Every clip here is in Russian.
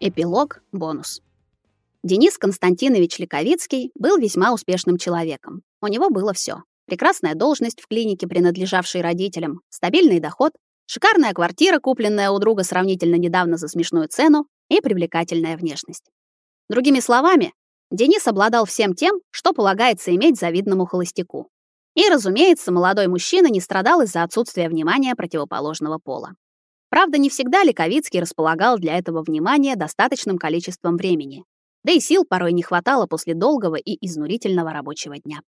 Эпилог, бонус. Денис Константинович Ликовицкий был весьма успешным человеком. У него было все: Прекрасная должность в клинике, принадлежавшей родителям, стабильный доход, шикарная квартира, купленная у друга сравнительно недавно за смешную цену, и привлекательная внешность. Другими словами, Денис обладал всем тем, что полагается иметь завидному холостяку. И, разумеется, молодой мужчина не страдал из-за отсутствия внимания противоположного пола. Правда, не всегда Ликовицкий располагал для этого внимания достаточным количеством времени. Да и сил порой не хватало после долгого и изнурительного рабочего дня.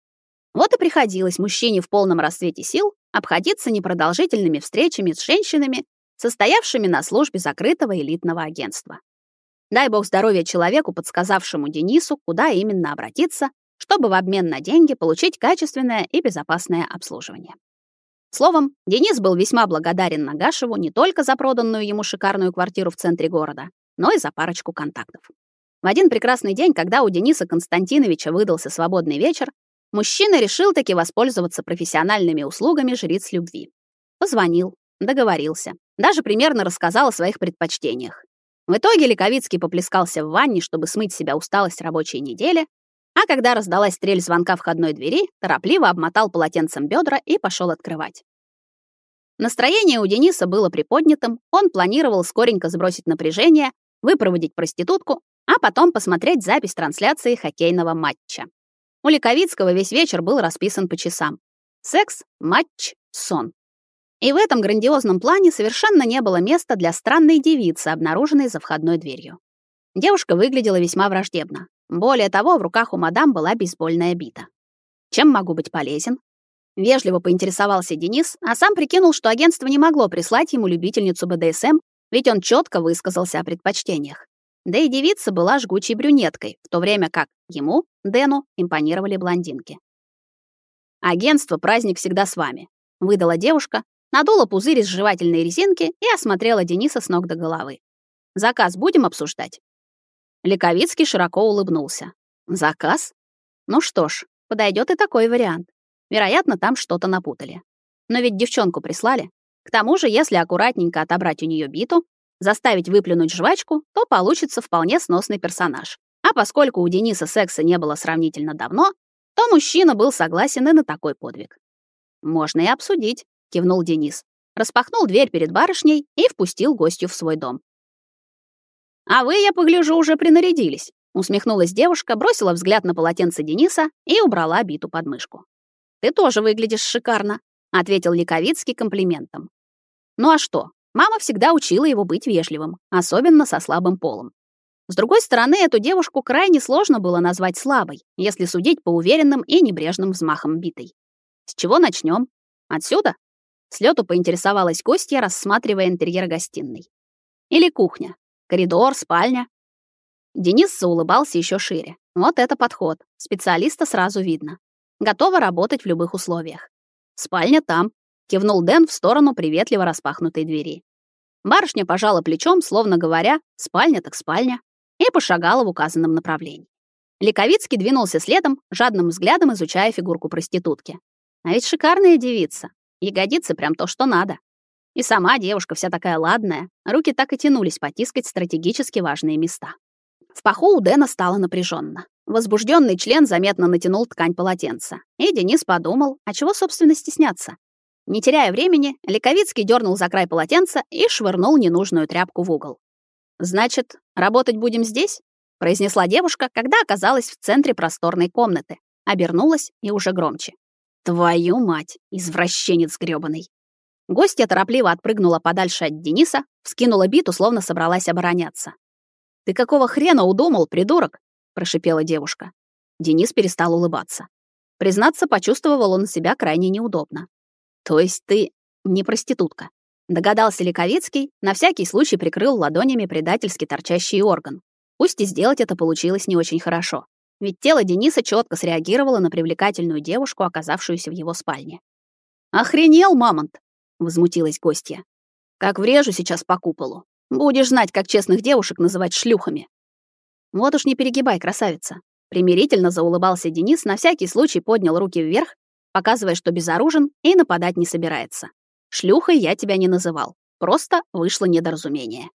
Вот и приходилось мужчине в полном расцвете сил обходиться непродолжительными встречами с женщинами, состоявшими на службе закрытого элитного агентства. Дай бог здоровья человеку, подсказавшему Денису, куда именно обратиться, чтобы в обмен на деньги получить качественное и безопасное обслуживание. Словом, Денис был весьма благодарен Нагашеву не только за проданную ему шикарную квартиру в центре города, но и за парочку контактов. В один прекрасный день, когда у Дениса Константиновича выдался свободный вечер, мужчина решил таки воспользоваться профессиональными услугами жриц любви. Позвонил, договорился, даже примерно рассказал о своих предпочтениях. В итоге Ликовицкий поплескался в ванне, чтобы смыть себя усталость рабочей недели, а когда раздалась стрель звонка входной двери, торопливо обмотал полотенцем бедра и пошел открывать. Настроение у Дениса было приподнятым, он планировал скоренько сбросить напряжение, выпроводить проститутку, а потом посмотреть запись трансляции хоккейного матча. У Ликовицкого весь вечер был расписан по часам. Секс, матч, сон. И в этом грандиозном плане совершенно не было места для странной девицы, обнаруженной за входной дверью. Девушка выглядела весьма враждебно. Более того, в руках у мадам была бейсбольная бита. Чем могу быть полезен? Вежливо поинтересовался Денис, а сам прикинул, что агентство не могло прислать ему любительницу БДСМ, ведь он четко высказался о предпочтениях. Да и девица была жгучей брюнеткой, в то время как ему, Дэну, импонировали блондинки. «Агентство «Праздник всегда с вами», — выдала девушка, надула пузырь из жевательной резинки и осмотрела Дениса с ног до головы. «Заказ будем обсуждать?» Ликовицкий широко улыбнулся. Заказ? Ну что ж, подойдет и такой вариант. Вероятно, там что-то напутали. Но ведь девчонку прислали. К тому же, если аккуратненько отобрать у нее биту, заставить выплюнуть жвачку, то получится вполне сносный персонаж. А поскольку у Дениса секса не было сравнительно давно, то мужчина был согласен и на такой подвиг. «Можно и обсудить», — кивнул Денис. Распахнул дверь перед барышней и впустил гостью в свой дом. А вы, я погляжу, уже принарядились. Усмехнулась девушка, бросила взгляд на полотенце Дениса и убрала биту под мышку. Ты тоже выглядишь шикарно, ответил Ликовицкий комплиментом. Ну а что? Мама всегда учила его быть вежливым, особенно со слабым полом. С другой стороны, эту девушку крайне сложно было назвать слабой, если судить по уверенным и небрежным взмахам битой. С чего начнем? Отсюда? С поинтересовалась гостья, рассматривая интерьер гостиной. Или кухня? Коридор, спальня. Денис заулыбался еще шире. Вот это подход. Специалиста сразу видно. Готова работать в любых условиях. Спальня там, кивнул Дэн в сторону приветливо распахнутой двери. Барышня пожала плечом, словно говоря: "Спальня так спальня", и пошагала в указанном направлении. Ликовицкий двинулся следом, жадным взглядом изучая фигурку проститутки. А ведь шикарная девица. Ягодицы прям то, что надо. И сама девушка вся такая ладная, руки так и тянулись потискать стратегически важные места. В паху у Дэна стало напряженно. Возбужденный член заметно натянул ткань полотенца. И Денис подумал, а чего, собственно, стесняться? Не теряя времени, Ликовицкий дернул за край полотенца и швырнул ненужную тряпку в угол. «Значит, работать будем здесь?» — произнесла девушка, когда оказалась в центре просторной комнаты. Обернулась и уже громче. «Твою мать, извращенец грёбаный!» Гостья торопливо отпрыгнула подальше от Дениса, вскинула биту, словно собралась обороняться. «Ты какого хрена удумал, придурок?» — прошипела девушка. Денис перестал улыбаться. Признаться, почувствовал он себя крайне неудобно. «То есть ты не проститутка?» Догадался Ликовицкий, на всякий случай прикрыл ладонями предательски торчащий орган. Пусть и сделать это получилось не очень хорошо. Ведь тело Дениса четко среагировало на привлекательную девушку, оказавшуюся в его спальне. «Охренел, мамонт!» Возмутилась гостья. Как врежу сейчас по куполу. Будешь знать, как честных девушек называть шлюхами. Вот уж не перегибай, красавица. Примирительно заулыбался Денис, на всякий случай поднял руки вверх, показывая, что безоружен и нападать не собирается. Шлюхой я тебя не называл. Просто вышло недоразумение.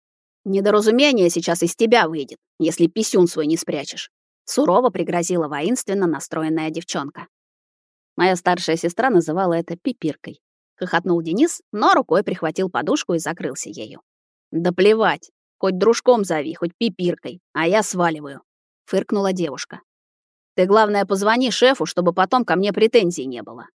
Недоразумение сейчас из тебя выйдет, если писюн свой не спрячешь. Сурово пригрозила воинственно настроенная девчонка. Моя старшая сестра называла это пипиркой. Хохотнул Денис, но рукой прихватил подушку и закрылся ею. Да плевать, хоть дружком зови, хоть пипиркой, а я сваливаю, фыркнула девушка. Ты главное позвони шефу, чтобы потом ко мне претензий не было.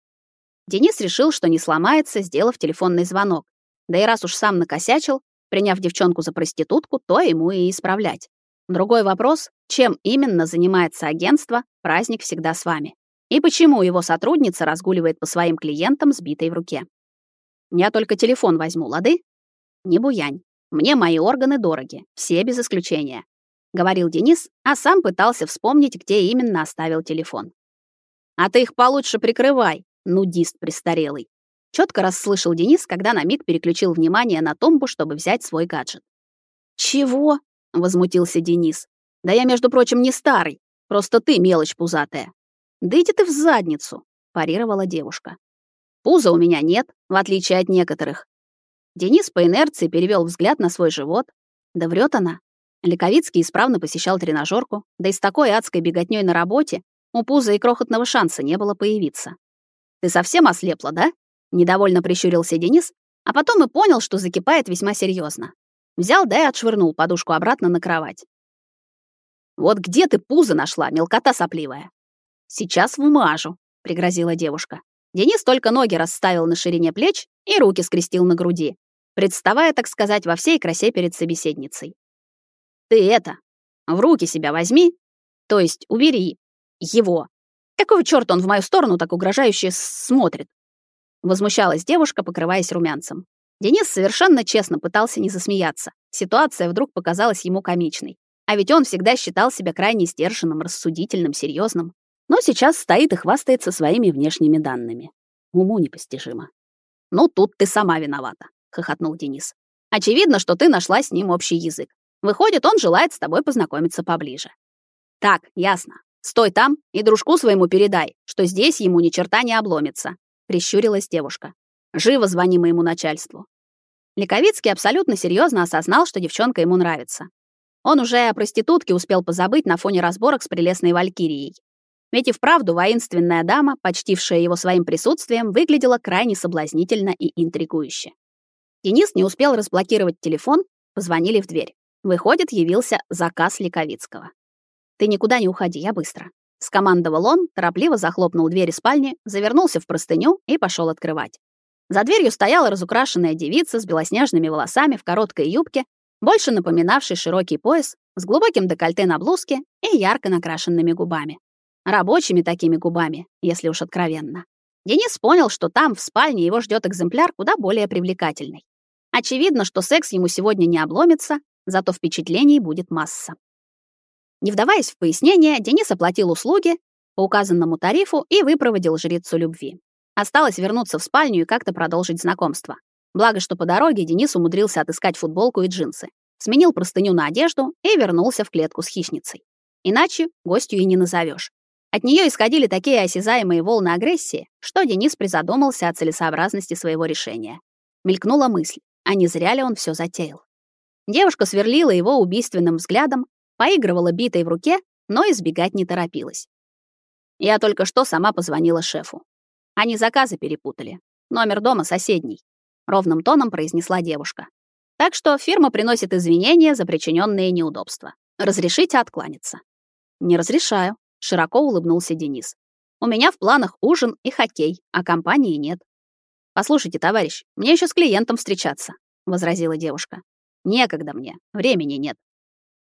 Денис решил, что не сломается, сделав телефонный звонок. Да и раз уж сам накосячил, приняв девчонку за проститутку, то ему и исправлять. Другой вопрос, чем именно занимается агентство «Праздник всегда с вами» и почему его сотрудница разгуливает по своим клиентам с битой в руке. Я только телефон возьму, лады? Не буянь. Мне мои органы дороги, все без исключения, говорил Денис, а сам пытался вспомнить, где именно оставил телефон. А ты их получше прикрывай, нудист престарелый. Четко расслышал Денис, когда на миг переключил внимание на тумбу, чтобы взять свой гаджет. Чего? возмутился Денис. Да я, между прочим, не старый, просто ты мелочь пузатая. Да иди ты в задницу, парировала девушка. Пуза у меня нет, в отличие от некоторых. Денис по инерции перевел взгляд на свой живот. Да врет она. Ликовицкий исправно посещал тренажерку, да и с такой адской беготней на работе у пуза и крохотного шанса не было появиться. Ты совсем ослепла, да? Недовольно прищурился Денис, а потом и понял, что закипает весьма серьезно. Взял да и отшвырнул подушку обратно на кровать. Вот где ты пузо нашла, мелкота сопливая? Сейчас вмажу, пригрозила девушка. Денис только ноги расставил на ширине плеч и руки скрестил на груди, представая, так сказать, во всей красе перед собеседницей. Ты это, в руки себя возьми, то есть убери его. Какого чёрта он в мою сторону так угрожающе смотрит? Возмущалась девушка, покрываясь румянцем. Денис совершенно честно пытался не засмеяться. Ситуация вдруг показалась ему комичной. А ведь он всегда считал себя крайне сдержанным, рассудительным, серьезным но сейчас стоит и хвастается своими внешними данными. Уму непостижимо. «Ну, тут ты сама виновата», — хохотнул Денис. «Очевидно, что ты нашла с ним общий язык. Выходит, он желает с тобой познакомиться поближе». «Так, ясно. Стой там и дружку своему передай, что здесь ему ни черта не обломится», — прищурилась девушка. «Живо звони моему начальству». Ликовицкий абсолютно серьезно осознал, что девчонка ему нравится. Он уже о проститутке успел позабыть на фоне разборок с прелестной валькирией. Ведь и вправду воинственная дама, почтившая его своим присутствием, выглядела крайне соблазнительно и интригующе. Денис не успел разблокировать телефон, позвонили в дверь. Выходит, явился заказ Ликовицкого. «Ты никуда не уходи, я быстро», — скомандовал он, торопливо захлопнул дверь спальни, завернулся в простыню и пошел открывать. За дверью стояла разукрашенная девица с белоснежными волосами в короткой юбке, больше напоминавшей широкий пояс, с глубоким декольте на блузке и ярко накрашенными губами. Рабочими такими губами, если уж откровенно. Денис понял, что там, в спальне, его ждет экземпляр куда более привлекательный. Очевидно, что секс ему сегодня не обломится, зато впечатлений будет масса. Не вдаваясь в пояснения, Денис оплатил услуги по указанному тарифу и выпроводил жрицу любви. Осталось вернуться в спальню и как-то продолжить знакомство. Благо, что по дороге Денис умудрился отыскать футболку и джинсы, сменил простыню на одежду и вернулся в клетку с хищницей. Иначе гостью и не назовешь. От нее исходили такие осязаемые волны агрессии, что Денис призадумался о целесообразности своего решения. Мелькнула мысль, а не зря ли он все затеял. Девушка сверлила его убийственным взглядом, поигрывала битой в руке, но избегать не торопилась. Я только что сама позвонила шефу. Они заказы перепутали. Номер дома соседний, ровным тоном произнесла девушка. Так что фирма приносит извинения за причиненные неудобства. Разрешите откланяться. Не разрешаю, Широко улыбнулся Денис. У меня в планах ужин и хоккей, а компании нет. Послушайте, товарищ, мне еще с клиентом встречаться, возразила девушка. Некогда мне, времени нет.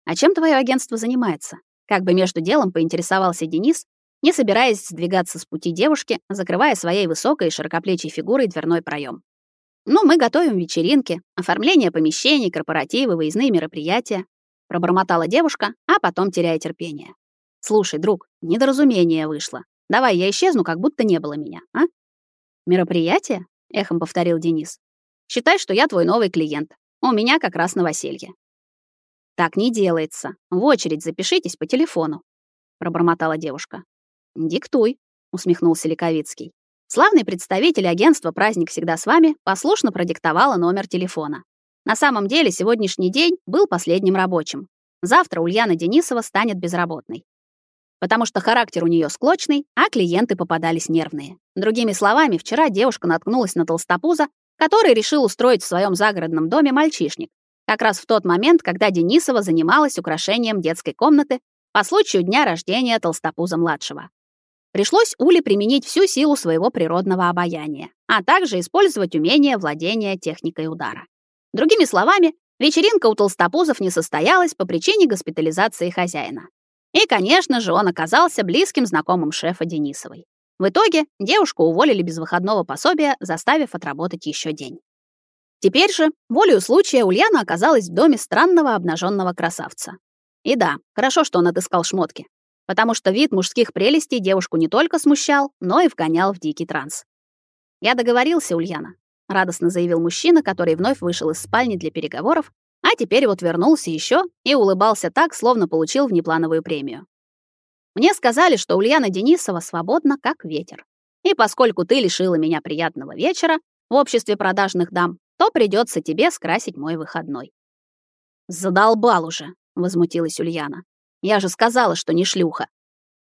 А чем твое агентство занимается? Как бы между делом поинтересовался Денис, не собираясь сдвигаться с пути девушки, закрывая своей высокой и широкоплечей фигурой дверной проем. Ну, мы готовим вечеринки, оформление помещений, корпоративы, выездные мероприятия, пробормотала девушка, а потом теряя терпение. Слушай, друг, недоразумение вышло. Давай я исчезну, как будто не было меня, а? Мероприятие? эхом повторил Денис. Считай, что я твой новый клиент. У меня как раз новоселье. Так не делается. В очередь запишитесь по телефону, пробормотала девушка. Диктуй, усмехнулся Ликовицкий. Славный представитель агентства Праздник всегда с вами послушно продиктовала номер телефона. На самом деле, сегодняшний день был последним рабочим. Завтра Ульяна Денисова станет безработной. Потому что характер у нее склочный, а клиенты попадались нервные. Другими словами, вчера девушка наткнулась на толстопуза, который решил устроить в своем загородном доме мальчишник. Как раз в тот момент, когда Денисова занималась украшением детской комнаты по случаю дня рождения толстопуза-младшего. Пришлось Уле применить всю силу своего природного обаяния, а также использовать умение владения техникой удара. Другими словами, вечеринка у толстопузов не состоялась по причине госпитализации хозяина. И, конечно же, он оказался близким знакомым шефа Денисовой. В итоге девушку уволили без выходного пособия, заставив отработать еще день. Теперь же, волею случая, Ульяна оказалась в доме странного обнаженного красавца. И да, хорошо, что он отыскал шмотки, потому что вид мужских прелестей девушку не только смущал, но и вгонял в дикий транс. «Я договорился, Ульяна радостно заявил мужчина, который вновь вышел из спальни для переговоров, а теперь вот вернулся еще и улыбался так, словно получил внеплановую премию. Мне сказали, что Ульяна Денисова свободна как ветер. И поскольку ты лишила меня приятного вечера в обществе продажных дам, то придется тебе скрасить мой выходной. Задолбал уже, возмутилась Ульяна. Я же сказала, что не шлюха.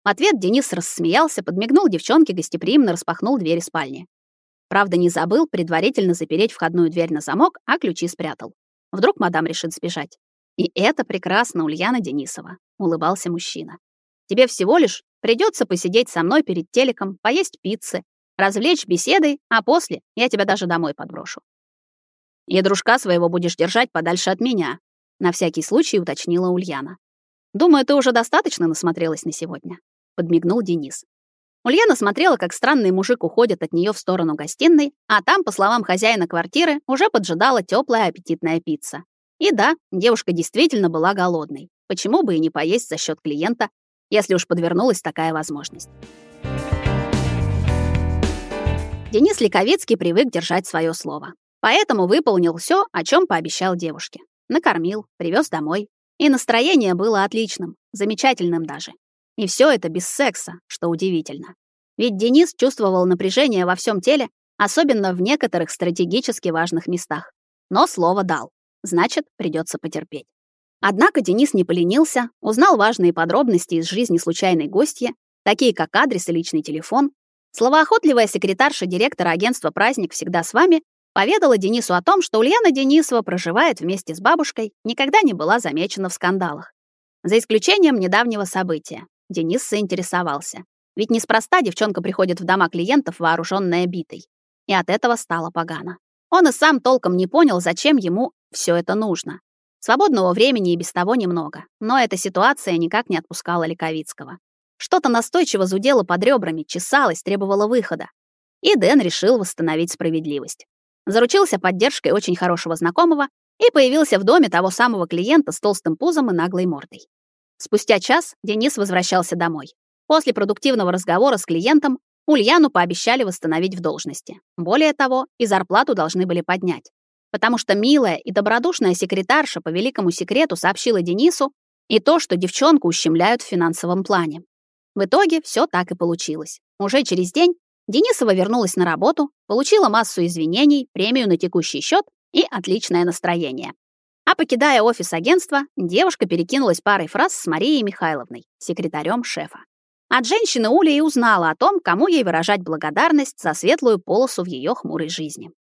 В ответ Денис рассмеялся, подмигнул девчонке, гостеприимно распахнул дверь спальни. Правда, не забыл предварительно запереть входную дверь на замок, а ключи спрятал. Вдруг мадам решит сбежать. И это прекрасно, Ульяна Денисова, улыбался мужчина. Тебе всего лишь придется посидеть со мной перед телеком, поесть пиццы, развлечь беседой, а после я тебя даже домой подброшу. И дружка своего будешь держать подальше от меня, на всякий случай уточнила Ульяна. Думаю, ты уже достаточно насмотрелась на сегодня, подмигнул Денис. Ульяна смотрела, как странный мужик уходит от нее в сторону гостиной, а там, по словам хозяина квартиры, уже поджидала теплая аппетитная пицца. И да, девушка действительно была голодной. Почему бы и не поесть за счет клиента, если уж подвернулась такая возможность? Денис Ликовицкий привык держать свое слово. Поэтому выполнил все, о чем пообещал девушке. Накормил, привез домой. И настроение было отличным, замечательным даже. И все это без секса, что удивительно. Ведь Денис чувствовал напряжение во всем теле, особенно в некоторых стратегически важных местах. Но слово дал. Значит, придется потерпеть. Однако Денис не поленился, узнал важные подробности из жизни случайной гостьи, такие как адрес и личный телефон. Словоохотливая секретарша директора агентства «Праздник всегда с вами» поведала Денису о том, что Ульяна Денисова проживает вместе с бабушкой, никогда не была замечена в скандалах. За исключением недавнего события. Денис заинтересовался. Ведь неспроста девчонка приходит в дома клиентов, вооруженная битой. И от этого стало погано. Он и сам толком не понял, зачем ему все это нужно. Свободного времени и без того немного, но эта ситуация никак не отпускала Ликовицкого. Что-то настойчиво зудело под ребрами, чесалось, требовало выхода. И Дэн решил восстановить справедливость. Заручился поддержкой очень хорошего знакомого и появился в доме того самого клиента с толстым пузом и наглой мордой. Спустя час Денис возвращался домой. После продуктивного разговора с клиентом Ульяну пообещали восстановить в должности. Более того, и зарплату должны были поднять. Потому что милая и добродушная секретарша по великому секрету сообщила Денису и то, что девчонку ущемляют в финансовом плане. В итоге все так и получилось. Уже через день Денисова вернулась на работу, получила массу извинений, премию на текущий счет и отличное настроение. А покидая офис агентства, девушка перекинулась парой фраз с Марией Михайловной, секретарем шефа. От женщины Уля и узнала о том, кому ей выражать благодарность за светлую полосу в ее хмурой жизни.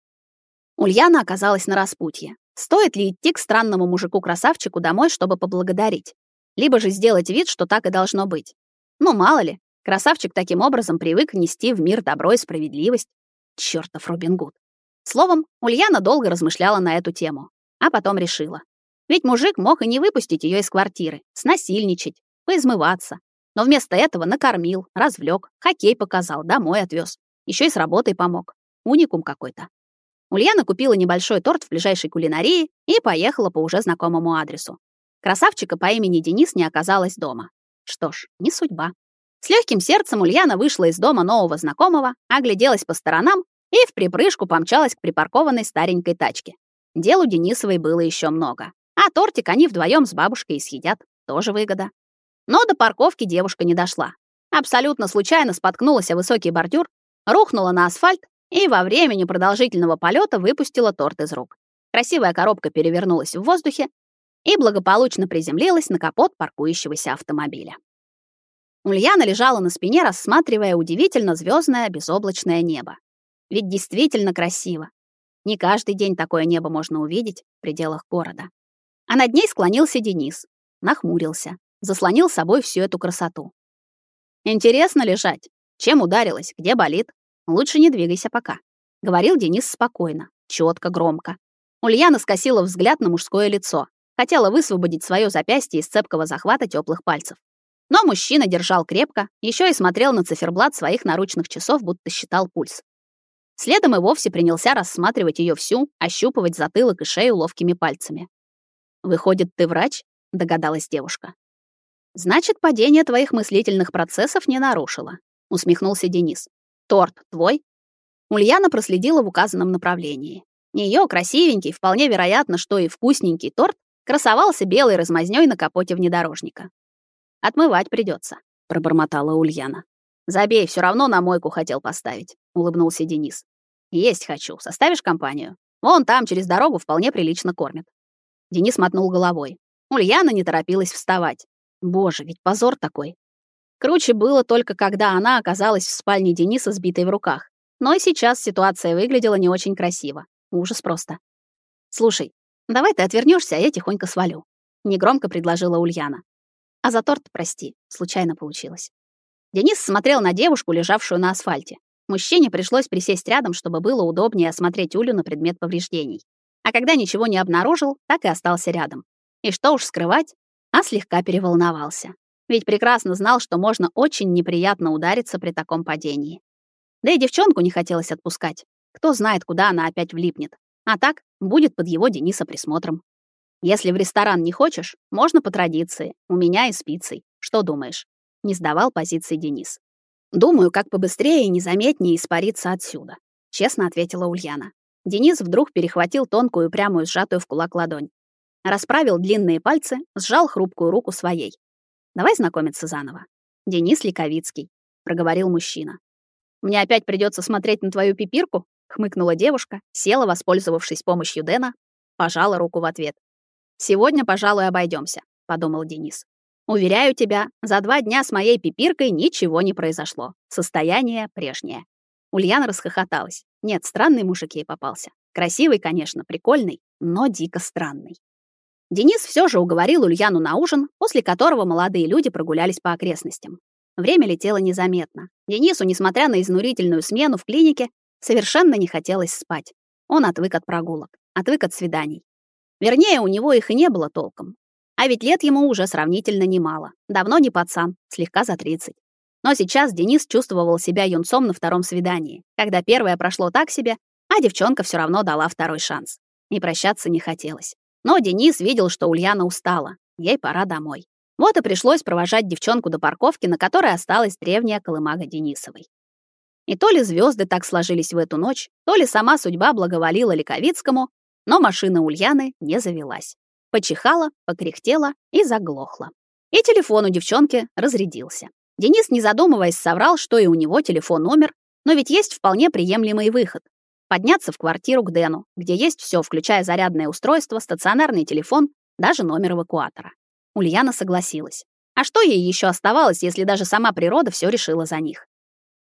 Ульяна оказалась на распутье. Стоит ли идти к странному мужику-красавчику домой, чтобы поблагодарить? Либо же сделать вид, что так и должно быть. Ну, мало ли, красавчик таким образом привык нести в мир добро и справедливость. Чёртов Робин Гуд. Словом, Ульяна долго размышляла на эту тему а потом решила. Ведь мужик мог и не выпустить ее из квартиры, снасильничать, поизмываться. Но вместо этого накормил, развлек, хоккей показал, домой отвез. Еще и с работой помог. Уникум какой-то. Ульяна купила небольшой торт в ближайшей кулинарии и поехала по уже знакомому адресу. Красавчика по имени Денис не оказалось дома. Что ж, не судьба. С легким сердцем Ульяна вышла из дома нового знакомого, огляделась по сторонам и в припрыжку помчалась к припаркованной старенькой тачке. Дел у Денисовой было еще много. А тортик они вдвоем с бабушкой и съедят. Тоже выгода. Но до парковки девушка не дошла. Абсолютно случайно споткнулась о высокий бордюр, рухнула на асфальт и во время непродолжительного полета выпустила торт из рук. Красивая коробка перевернулась в воздухе и благополучно приземлилась на капот паркующегося автомобиля. Ульяна лежала на спине, рассматривая удивительно звездное безоблачное небо. Ведь действительно красиво. Не каждый день такое небо можно увидеть в пределах города. А над ней склонился Денис, нахмурился, заслонил собой всю эту красоту. Интересно лежать. Чем ударилась? Где болит? Лучше не двигайся пока, говорил Денис спокойно, четко, громко. Ульяна скосила взгляд на мужское лицо, хотела высвободить свое запястье из цепкого захвата теплых пальцев. Но мужчина держал крепко, еще и смотрел на циферблат своих наручных часов, будто считал пульс. Следом и вовсе принялся рассматривать ее всю, ощупывать затылок и шею ловкими пальцами. «Выходит, ты врач?» — догадалась девушка. «Значит, падение твоих мыслительных процессов не нарушило», — усмехнулся Денис. «Торт твой?» Ульяна проследила в указанном направлении. Ее красивенький, вполне вероятно, что и вкусненький торт красовался белой размазнёй на капоте внедорожника. Отмывать придется, пробормотала Ульяна. Забей, все равно на мойку хотел поставить, улыбнулся Денис. Есть хочу. Составишь компанию? Вон там через дорогу вполне прилично кормят. Денис мотнул головой. Ульяна не торопилась вставать. Боже, ведь позор такой. Круче было только когда она оказалась в спальне Дениса сбитой в руках. Но и сейчас ситуация выглядела не очень красиво. Ужас просто. Слушай, давай ты отвернешься, а я тихонько свалю, негромко предложила Ульяна. А за торт, прости, случайно получилось. Денис смотрел на девушку, лежавшую на асфальте. Мужчине пришлось присесть рядом, чтобы было удобнее осмотреть Улю на предмет повреждений. А когда ничего не обнаружил, так и остался рядом. И что уж скрывать, а слегка переволновался. Ведь прекрасно знал, что можно очень неприятно удариться при таком падении. Да и девчонку не хотелось отпускать. Кто знает, куда она опять влипнет. А так будет под его Дениса присмотром. Если в ресторан не хочешь, можно по традиции. У меня и с пиццей. Что думаешь? Не сдавал позиции Денис. Думаю, как побыстрее и незаметнее испариться отсюда, честно ответила Ульяна. Денис вдруг перехватил тонкую, прямую, сжатую в кулак ладонь. Расправил длинные пальцы, сжал хрупкую руку своей. Давай знакомиться заново. Денис Ликовицкий, проговорил мужчина. Мне опять придется смотреть на твою пипирку, хмыкнула девушка, села, воспользовавшись помощью Дэна, пожала руку в ответ. Сегодня, пожалуй, обойдемся, подумал Денис. Уверяю тебя, за два дня с моей пипиркой ничего не произошло. Состояние прежнее. Ульяна расхохоталась. Нет, странный мужик ей попался. Красивый, конечно, прикольный, но дико странный. Денис все же уговорил Ульяну на ужин, после которого молодые люди прогулялись по окрестностям. Время летело незаметно. Денису, несмотря на изнурительную смену в клинике, совершенно не хотелось спать. Он отвык от прогулок, отвык от свиданий. Вернее, у него их и не было толком. А ведь лет ему уже сравнительно немало. Давно не пацан, слегка за 30. Но сейчас Денис чувствовал себя юнцом на втором свидании, когда первое прошло так себе, а девчонка все равно дала второй шанс. И прощаться не хотелось. Но Денис видел, что Ульяна устала. Ей пора домой. Вот и пришлось провожать девчонку до парковки, на которой осталась древняя колымага Денисовой. И то ли звезды так сложились в эту ночь, то ли сама судьба благоволила Ликовицкому, но машина Ульяны не завелась. Почихала, покряхтела и заглохла. И телефон у девчонки разрядился. Денис, не задумываясь, соврал, что и у него телефон умер, но ведь есть вполне приемлемый выход. Подняться в квартиру к Дэну, где есть все, включая зарядное устройство, стационарный телефон, даже номер эвакуатора. Ульяна согласилась. А что ей еще оставалось, если даже сама природа все решила за них?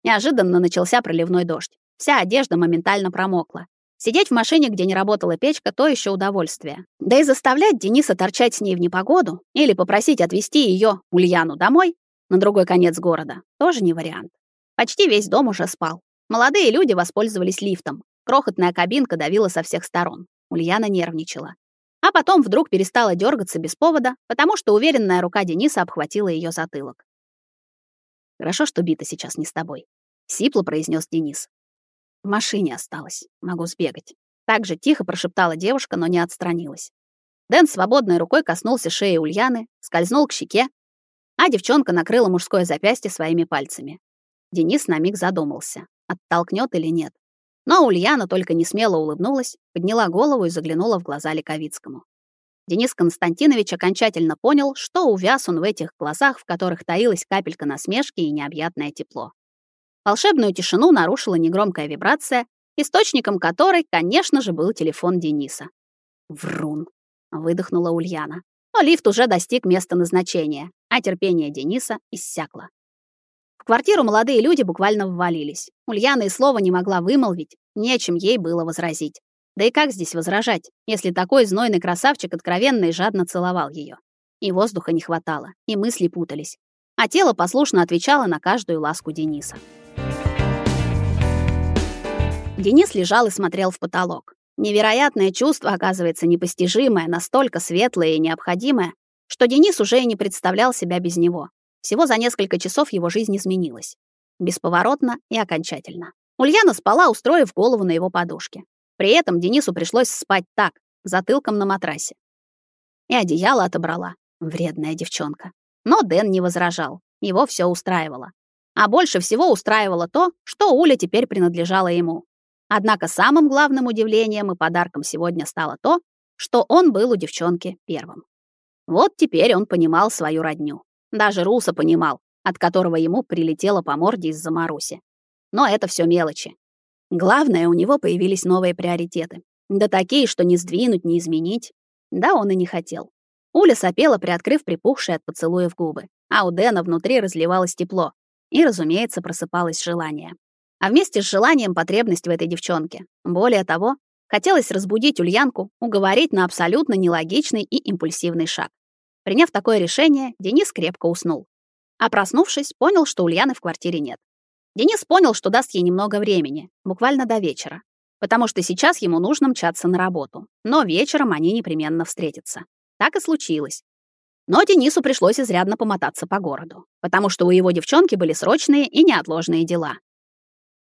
Неожиданно начался проливной дождь. Вся одежда моментально промокла. Сидеть в машине, где не работала печка, то еще удовольствие. Да и заставлять Дениса торчать с ней в непогоду или попросить отвезти ее, Ульяну, домой, на другой конец города, тоже не вариант. Почти весь дом уже спал. Молодые люди воспользовались лифтом. Крохотная кабинка давила со всех сторон. Ульяна нервничала. А потом вдруг перестала дергаться без повода, потому что уверенная рука Дениса обхватила ее затылок. «Хорошо, что Бита сейчас не с тобой», — сипло произнес Денис. В машине осталось. Могу сбегать. Так же тихо прошептала девушка, но не отстранилась. Дэн свободной рукой коснулся шеи Ульяны, скользнул к щеке, а девчонка накрыла мужское запястье своими пальцами. Денис на миг задумался, оттолкнет или нет. Но Ульяна только не смело улыбнулась, подняла голову и заглянула в глаза Ликовицкому. Денис Константинович окончательно понял, что увяз он в этих глазах, в которых таилась капелька насмешки и необъятное тепло. Волшебную тишину нарушила негромкая вибрация, источником которой, конечно же, был телефон Дениса. Врун, выдохнула Ульяна. Но лифт уже достиг места назначения, а терпение Дениса иссякло. В квартиру молодые люди буквально ввалились. Ульяна и слова не могла вымолвить, нечем ей было возразить. Да и как здесь возражать, если такой знойный красавчик откровенно и жадно целовал ее? И воздуха не хватало, и мысли путались. А тело послушно отвечало на каждую ласку Дениса. Денис лежал и смотрел в потолок. Невероятное чувство, оказывается, непостижимое, настолько светлое и необходимое, что Денис уже и не представлял себя без него. Всего за несколько часов его жизнь изменилась. Бесповоротно и окончательно. Ульяна спала, устроив голову на его подушке. При этом Денису пришлось спать так, затылком на матрасе. И одеяло отобрала, вредная девчонка. Но Дэн не возражал, его все устраивало. А больше всего устраивало то, что Уля теперь принадлежала ему. Однако самым главным удивлением и подарком сегодня стало то, что он был у девчонки первым. Вот теперь он понимал свою родню. Даже Руса понимал, от которого ему прилетело по морде из-за Маруси. Но это все мелочи. Главное, у него появились новые приоритеты. Да такие, что не сдвинуть, не изменить. Да он и не хотел. Уля сопела, приоткрыв припухшие от поцелуев губы, а у Дэна внутри разливалось тепло. И, разумеется, просыпалось желание а вместе с желанием потребность в этой девчонке. Более того, хотелось разбудить Ульянку, уговорить на абсолютно нелогичный и импульсивный шаг. Приняв такое решение, Денис крепко уснул. А проснувшись, понял, что Ульяны в квартире нет. Денис понял, что даст ей немного времени, буквально до вечера, потому что сейчас ему нужно мчаться на работу. Но вечером они непременно встретятся. Так и случилось. Но Денису пришлось изрядно помотаться по городу, потому что у его девчонки были срочные и неотложные дела.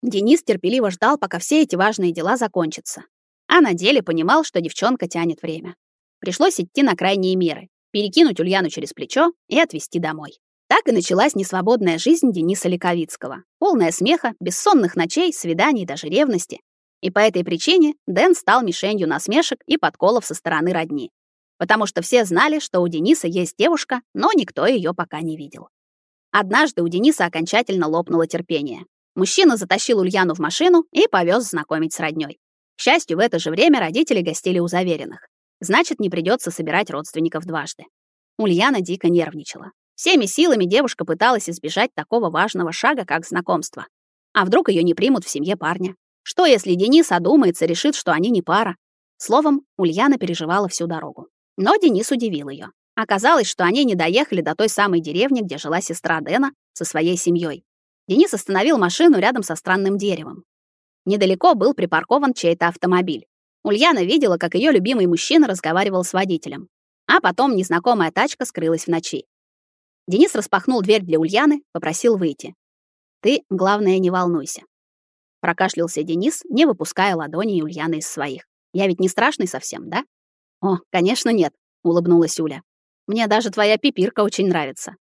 Денис терпеливо ждал, пока все эти важные дела закончатся. А на деле понимал, что девчонка тянет время. Пришлось идти на крайние меры, перекинуть Ульяну через плечо и отвезти домой. Так и началась несвободная жизнь Дениса Ликовицкого, полная смеха, бессонных ночей, свиданий, даже ревности. И по этой причине Дэн стал мишенью насмешек и подколов со стороны родни. Потому что все знали, что у Дениса есть девушка, но никто ее пока не видел. Однажды у Дениса окончательно лопнуло терпение. Мужчина затащил Ульяну в машину и повез знакомить с роднёй. К счастью, в это же время родители гостили у заверенных. Значит, не придется собирать родственников дважды. Ульяна дико нервничала. Всеми силами девушка пыталась избежать такого важного шага, как знакомство. А вдруг ее не примут в семье парня? Что, если Денис одумается, решит, что они не пара? Словом, Ульяна переживала всю дорогу. Но Денис удивил ее. Оказалось, что они не доехали до той самой деревни, где жила сестра Дэна со своей семьей. Денис остановил машину рядом со странным деревом. Недалеко был припаркован чей-то автомобиль. Ульяна видела, как ее любимый мужчина разговаривал с водителем. А потом незнакомая тачка скрылась в ночи. Денис распахнул дверь для Ульяны, попросил выйти. «Ты, главное, не волнуйся». Прокашлялся Денис, не выпуская ладони Ульяны из своих. «Я ведь не страшный совсем, да?» «О, конечно, нет», — улыбнулась Уля. «Мне даже твоя пипирка очень нравится.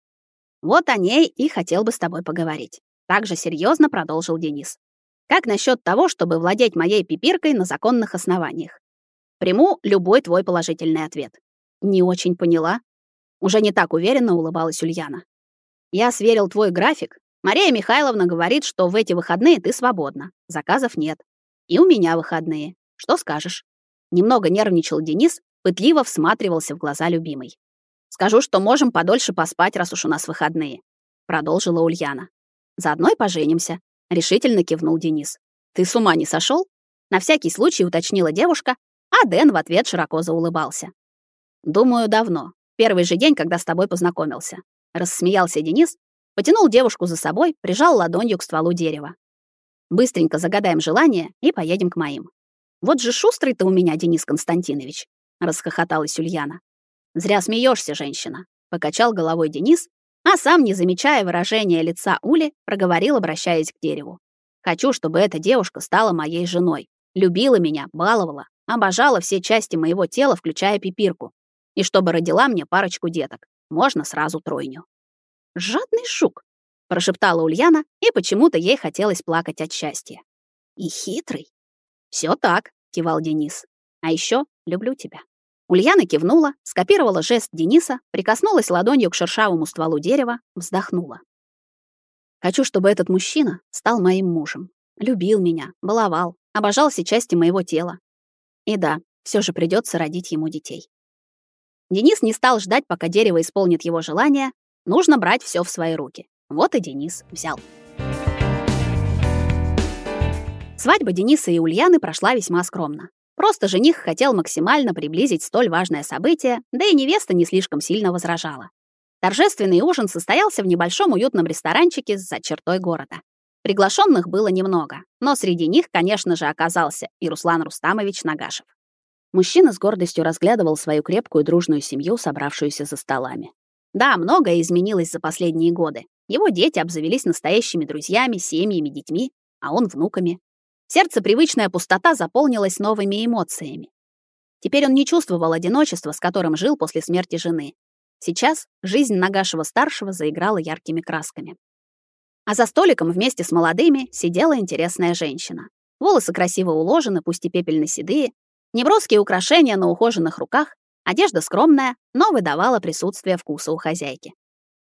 Вот о ней и хотел бы с тобой поговорить. Также серьезно продолжил Денис. Как насчет того, чтобы владеть моей пипиркой на законных основаниях? Приму любой твой положительный ответ. Не очень поняла. Уже не так уверенно улыбалась Ульяна. Я сверил твой график. Мария Михайловна говорит, что в эти выходные ты свободна. Заказов нет. И у меня выходные. Что скажешь? Немного нервничал Денис, пытливо всматривался в глаза любимой. Скажу, что можем подольше поспать, раз уж у нас выходные, продолжила Ульяна. Заодно и поженимся, решительно кивнул Денис. Ты с ума не сошел? На всякий случай уточнила девушка, а Дэн в ответ широко заулыбался. Думаю, давно. Первый же день, когда с тобой познакомился. Рассмеялся Денис, потянул девушку за собой, прижал ладонью к стволу дерева. Быстренько загадаем желание и поедем к моим. Вот же шустрый ты у меня, Денис Константинович, расхохоталась Ульяна. Зря смеешься, женщина, покачал головой Денис а сам, не замечая выражения лица Ули, проговорил, обращаясь к дереву. «Хочу, чтобы эта девушка стала моей женой. Любила меня, баловала, обожала все части моего тела, включая пипирку. И чтобы родила мне парочку деток. Можно сразу тройню». «Жадный шук», — прошептала Ульяна, и почему-то ей хотелось плакать от счастья. «И хитрый». «Всё так», — кивал Денис. «А ещё люблю тебя». Ульяна кивнула, скопировала жест Дениса, прикоснулась ладонью к шершавому стволу дерева, вздохнула. Хочу, чтобы этот мужчина стал моим мужем. Любил меня, баловал, обожал все части моего тела. И да, все же придется родить ему детей. Денис не стал ждать, пока дерево исполнит его желание. Нужно брать все в свои руки. Вот и Денис взял. Свадьба Дениса и Ульяны прошла весьма скромно. Просто жених хотел максимально приблизить столь важное событие, да и невеста не слишком сильно возражала. Торжественный ужин состоялся в небольшом уютном ресторанчике за чертой города. Приглашенных было немного, но среди них, конечно же, оказался и Руслан Рустамович Нагашев. Мужчина с гордостью разглядывал свою крепкую дружную семью, собравшуюся за столами. Да, многое изменилось за последние годы. Его дети обзавелись настоящими друзьями, семьями, детьми, а он внуками. Сердце привычная пустота заполнилась новыми эмоциями. Теперь он не чувствовал одиночества, с которым жил после смерти жены. Сейчас жизнь Нагашева-старшего заиграла яркими красками. А за столиком вместе с молодыми сидела интересная женщина. Волосы красиво уложены, пусть и пепельно-седые, неброские украшения на ухоженных руках, одежда скромная, но выдавала присутствие вкуса у хозяйки.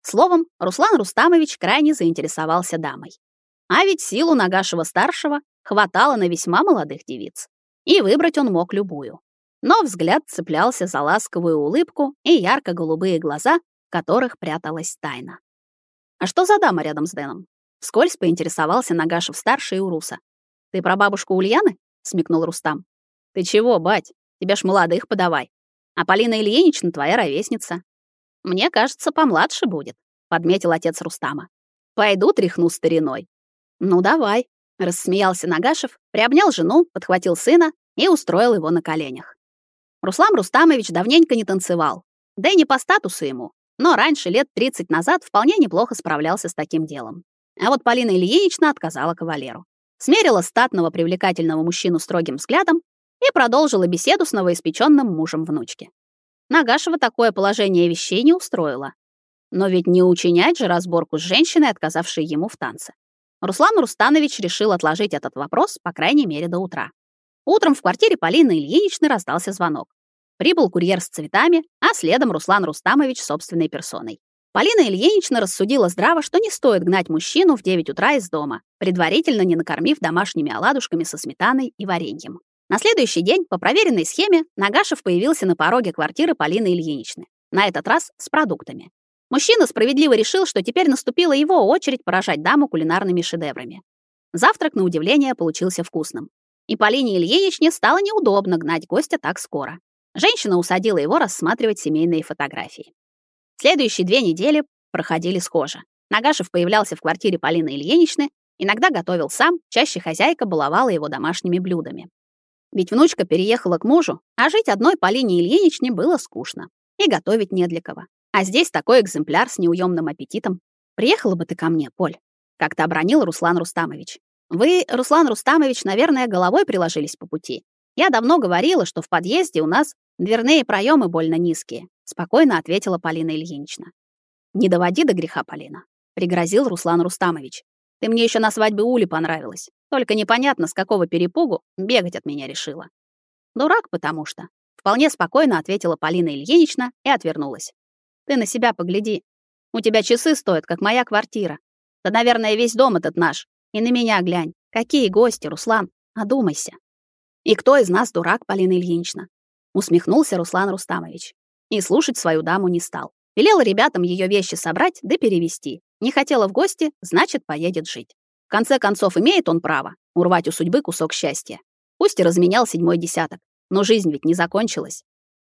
Словом, Руслан Рустамович крайне заинтересовался дамой. А ведь силу Нагашева-старшего хватало на весьма молодых девиц. И выбрать он мог любую. Но взгляд цеплялся за ласковую улыбку и ярко-голубые глаза, в которых пряталась тайна. «А что за дама рядом с Дэном?» Вскользь поинтересовался Нагашев-старший у Руса. «Ты про бабушку Ульяны?» — смекнул Рустам. «Ты чего, бать? Тебя ж молодых подавай. А Полина Ильинична твоя ровесница. Мне кажется, помладше будет», — подметил отец Рустама. «Пойду тряхну стариной». «Ну, давай», — рассмеялся Нагашев, приобнял жену, подхватил сына и устроил его на коленях. Руслан Рустамович давненько не танцевал, да и не по статусу ему, но раньше, лет 30 назад, вполне неплохо справлялся с таким делом. А вот Полина Ильинична отказала кавалеру. Смерила статного привлекательного мужчину строгим взглядом и продолжила беседу с новоиспеченным мужем внучки. Нагашева такое положение вещей не устроило. Но ведь не учинять же разборку с женщиной, отказавшей ему в танце. Руслан Рустанович решил отложить этот вопрос, по крайней мере, до утра. Утром в квартире Полины Ильиничны раздался звонок. Прибыл курьер с цветами, а следом Руслан Рустамович собственной персоной. Полина Ильинична рассудила здраво, что не стоит гнать мужчину в 9 утра из дома, предварительно не накормив домашними оладушками со сметаной и вареньем. На следующий день, по проверенной схеме, Нагашев появился на пороге квартиры Полины Ильиничны. На этот раз с продуктами. Мужчина справедливо решил, что теперь наступила его очередь поражать даму кулинарными шедеврами. Завтрак, на удивление, получился вкусным. И Полине Ильиничне стало неудобно гнать гостя так скоро. Женщина усадила его рассматривать семейные фотографии. Следующие две недели проходили схоже. Нагашев появлялся в квартире Полины Ильиничны, иногда готовил сам, чаще хозяйка баловала его домашними блюдами. Ведь внучка переехала к мужу, а жить одной Полине Ильиничне было скучно. И готовить не для кого. А здесь такой экземпляр с неуемным аппетитом. «Приехала бы ты ко мне, Поль», — как-то обронил Руслан Рустамович. Вы, Руслан Рустамович, наверное, головой приложились по пути. Я давно говорила, что в подъезде у нас дверные проемы больно низкие, спокойно ответила Полина Ильинична. Не доводи до греха, Полина, пригрозил Руслан Рустамович. Ты мне еще на свадьбе Ули понравилась. Только непонятно, с какого перепугу бегать от меня решила. Дурак, потому что. Вполне спокойно ответила Полина Ильинична и отвернулась. Ты на себя погляди. У тебя часы стоят, как моя квартира. Да, наверное, весь дом этот наш. И на меня глянь. Какие гости, Руслан? Одумайся. И кто из нас дурак, Полина Ильинична? Усмехнулся Руслан Рустамович. И слушать свою даму не стал. Велел ребятам ее вещи собрать да перевести. Не хотела в гости, значит, поедет жить. В конце концов, имеет он право урвать у судьбы кусок счастья. Пусть и разменял седьмой десяток, но жизнь ведь не закончилась.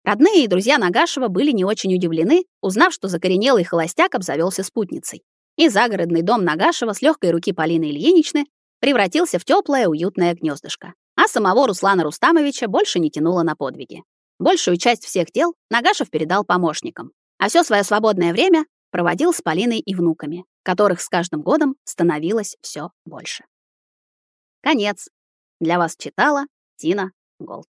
Родные и друзья Нагашева были не очень удивлены, узнав, что закоренелый холостяк обзавелся спутницей и загородный дом Нагашева с легкой руки Полины Ильиничны превратился в теплое, уютное гнездышко. А самого Руслана Рустамовича больше не тянуло на подвиги. Большую часть всех дел Нагашев передал помощникам, а все свое свободное время проводил с Полиной и внуками, которых с каждым годом становилось все больше. Конец. Для вас читала Тина Голд.